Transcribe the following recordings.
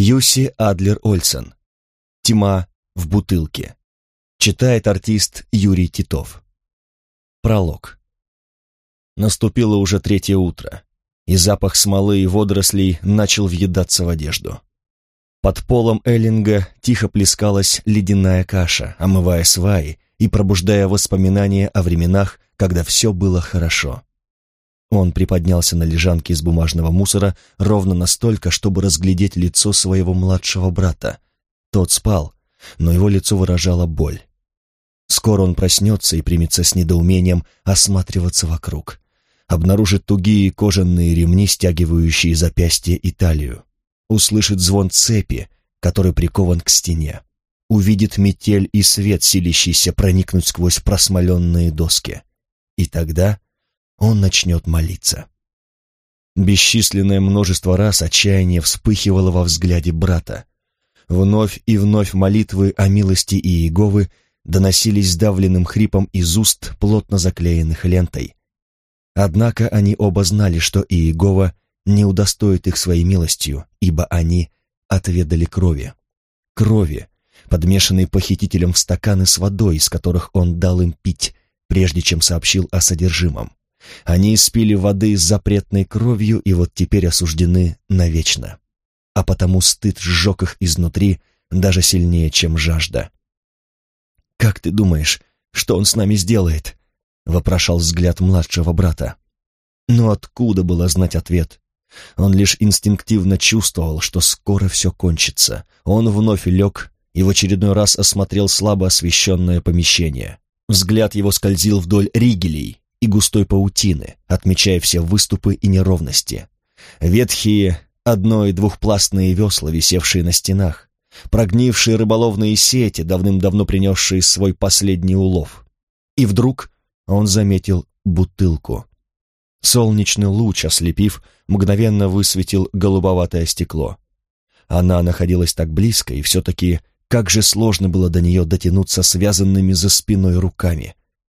Юси Адлер Ольсен. Тьма в бутылке. Читает артист Юрий Титов. Пролог. Наступило уже третье утро, и запах смолы и водорослей начал въедаться в одежду. Под полом Эллинга тихо плескалась ледяная каша, омывая сваи и пробуждая воспоминания о временах, когда все было хорошо. Он приподнялся на лежанке из бумажного мусора ровно настолько, чтобы разглядеть лицо своего младшего брата. Тот спал, но его лицо выражало боль. Скоро он проснется и примется с недоумением осматриваться вокруг. Обнаружит тугие кожаные ремни, стягивающие запястье и талию. Услышит звон цепи, который прикован к стене. Увидит метель и свет, силящийся проникнуть сквозь просмоленные доски. И тогда он начнет молиться. Бесчисленное множество раз отчаяние вспыхивало во взгляде брата. Вновь и вновь молитвы о милости Иеговы доносились сдавленным хрипом из уст, плотно заклеенных лентой. Однако они оба знали, что Иегова не удостоит их своей милостью, ибо они отведали крови. Крови, подмешанной похитителем в стаканы с водой, из которых он дал им пить, прежде чем сообщил о содержимом. Они испили воды с запретной кровью и вот теперь осуждены навечно. А потому стыд сжег их изнутри даже сильнее, чем жажда. «Как ты думаешь, что он с нами сделает?» — вопрошал взгляд младшего брата. Но откуда было знать ответ? Он лишь инстинктивно чувствовал, что скоро все кончится. Он вновь лег и в очередной раз осмотрел слабо освещенное помещение. Взгляд его скользил вдоль ригелей, и густой паутины, отмечая все выступы и неровности. Ветхие одно- и двухпластные весла, висевшие на стенах, прогнившие рыболовные сети, давным-давно принесшие свой последний улов. И вдруг он заметил бутылку. Солнечный луч, ослепив, мгновенно высветил голубоватое стекло. Она находилась так близко, и все-таки как же сложно было до нее дотянуться связанными за спиной руками.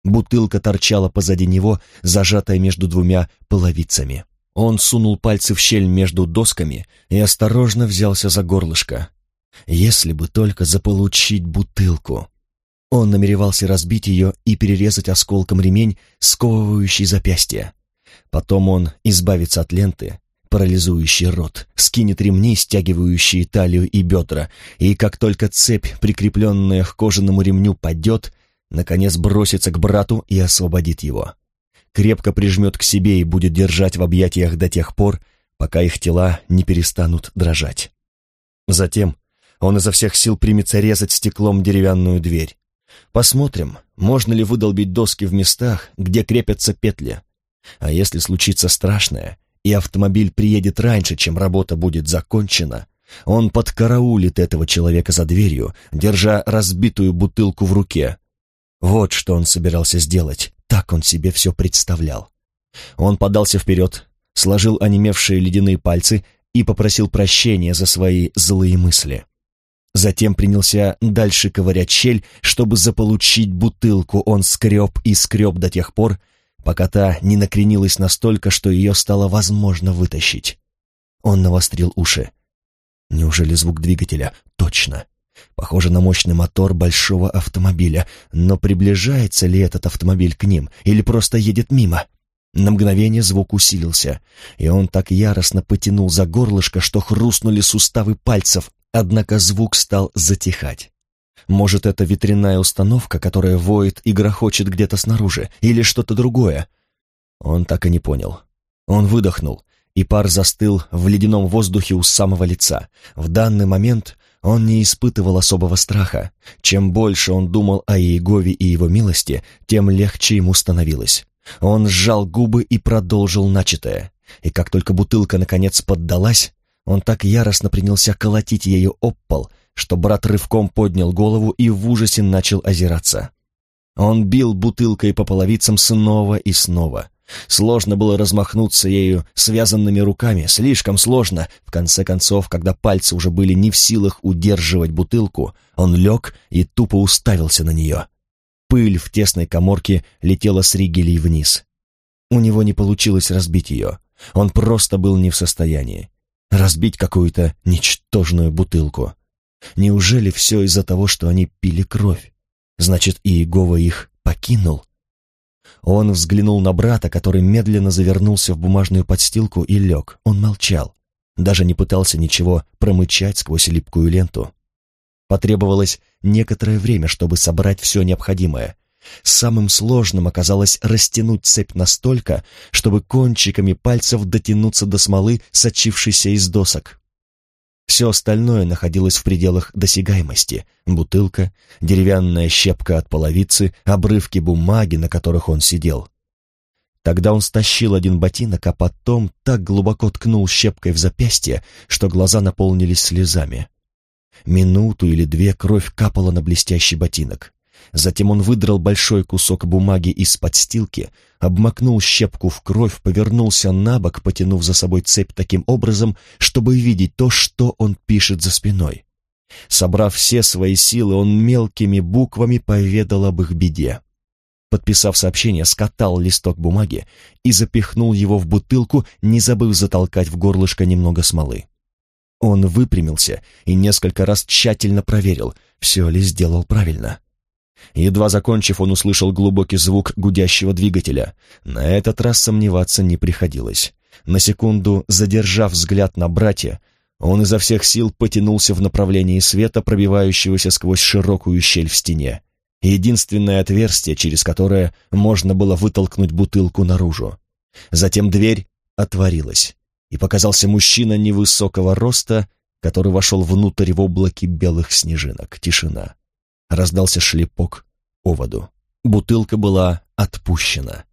Бутылка торчала позади него, зажатая между двумя половицами. Он сунул пальцы в щель между досками и осторожно взялся за горлышко. Если бы только заполучить бутылку. Он намеревался разбить ее и перерезать осколком ремень, сковывающий запястье. Потом он избавится от ленты, парализующий рот, скинет ремни, стягивающие талию и бедра, и как только цепь, прикрепленная к кожаному ремню, падет, наконец бросится к брату и освободит его. Крепко прижмет к себе и будет держать в объятиях до тех пор, пока их тела не перестанут дрожать. Затем он изо всех сил примется резать стеклом деревянную дверь. Посмотрим, можно ли выдолбить доски в местах, где крепятся петли. А если случится страшное, и автомобиль приедет раньше, чем работа будет закончена, он подкараулит этого человека за дверью, держа разбитую бутылку в руке, вот что он собирался сделать, так он себе все представлял. Он подался вперед, сложил онемевшие ледяные пальцы и попросил прощения за свои злые мысли. Затем принялся дальше ковырять щель, чтобы заполучить бутылку. Он скреб и скреб до тех пор, пока та не накренилась настолько, что ее стало возможно вытащить. Он навострил уши. Неужели звук двигателя? Точно. Похоже на мощный мотор большого автомобиля, но приближается ли этот автомобиль к ним или просто едет мимо? На мгновение звук усилился, и он так яростно потянул за горлышко, что хрустнули суставы пальцев, однако звук стал затихать. Может, это ветряная установка, которая воет и грохочет где-то снаружи, или что-то другое? Он так и не понял. Он выдохнул, и пар застыл в ледяном воздухе у самого лица. В данный момент он не испытывал особого страха. Чем больше он думал о Иегове и его милости, тем легче ему становилось. Он сжал губы и продолжил начатое. И как только бутылка наконец поддалась, он так яростно принялся колотить ею об пол, что брат рывком поднял голову и в ужасе начал озираться. Он бил бутылкой по половицам снова и снова. Сложно было размахнуться ею связанными руками, слишком сложно. В конце концов, когда пальцы уже были не в силах удерживать бутылку, он лег и тупо уставился на нее. Пыль в тесной коморке летела с ригелей вниз. У него не получилось разбить ее. Он просто был не в состоянии. разбить какую-то ничтожную бутылку. Неужели все из-за того, что они пили кровь? Значит, Иегова их покинул? Он взглянул на брата, который медленно завернулся в бумажную подстилку и лег. Он молчал, даже не пытался ничего промычать сквозь липкую ленту. Потребовалось некоторое время, чтобы собрать все необходимое. Самым сложным оказалось растянуть цепь настолько, чтобы кончиками пальцев дотянуться до смолы, сочившейся из досок. Все остальное находилось в пределах досягаемости. Бутылка, деревянная щепка от половицы, обрывки бумаги, на которых он сидел. Тогда он стащил один ботинок, а потом так глубоко ткнул щепкой в запястье, что глаза наполнились слезами. Минуту или две кровь капала на блестящий ботинок. Затем он выдрал большой кусок бумаги из подстилки, обмакнул щепку в кровь, повернулся на бок, потянув за собой цепь таким образом, чтобы видеть то, что он пишет за спиной. Собрав все свои силы, он мелкими буквами поведал об их беде. Подписав сообщение, скатал листок бумаги и запихнул его в бутылку, не забыв затолкать в горлышко немного смолы. Он выпрямился и несколько раз тщательно проверил, все ли сделал правильно. Едва закончив, он услышал глубокий звук гудящего двигателя. На этот раз сомневаться не приходилось. На секунду, задержав взгляд на братья, он изо всех сил потянулся в направлении света, пробивающегося сквозь широкую щель в стене. Единственное отверстие, через которое можно было вытолкнуть бутылку наружу. Затем дверь отворилась, и показался мужчина невысокого роста, который вошел внутрь в облаке белых снежинок. Тишина. Раздался шлепок оводу. Бутылка была отпущена.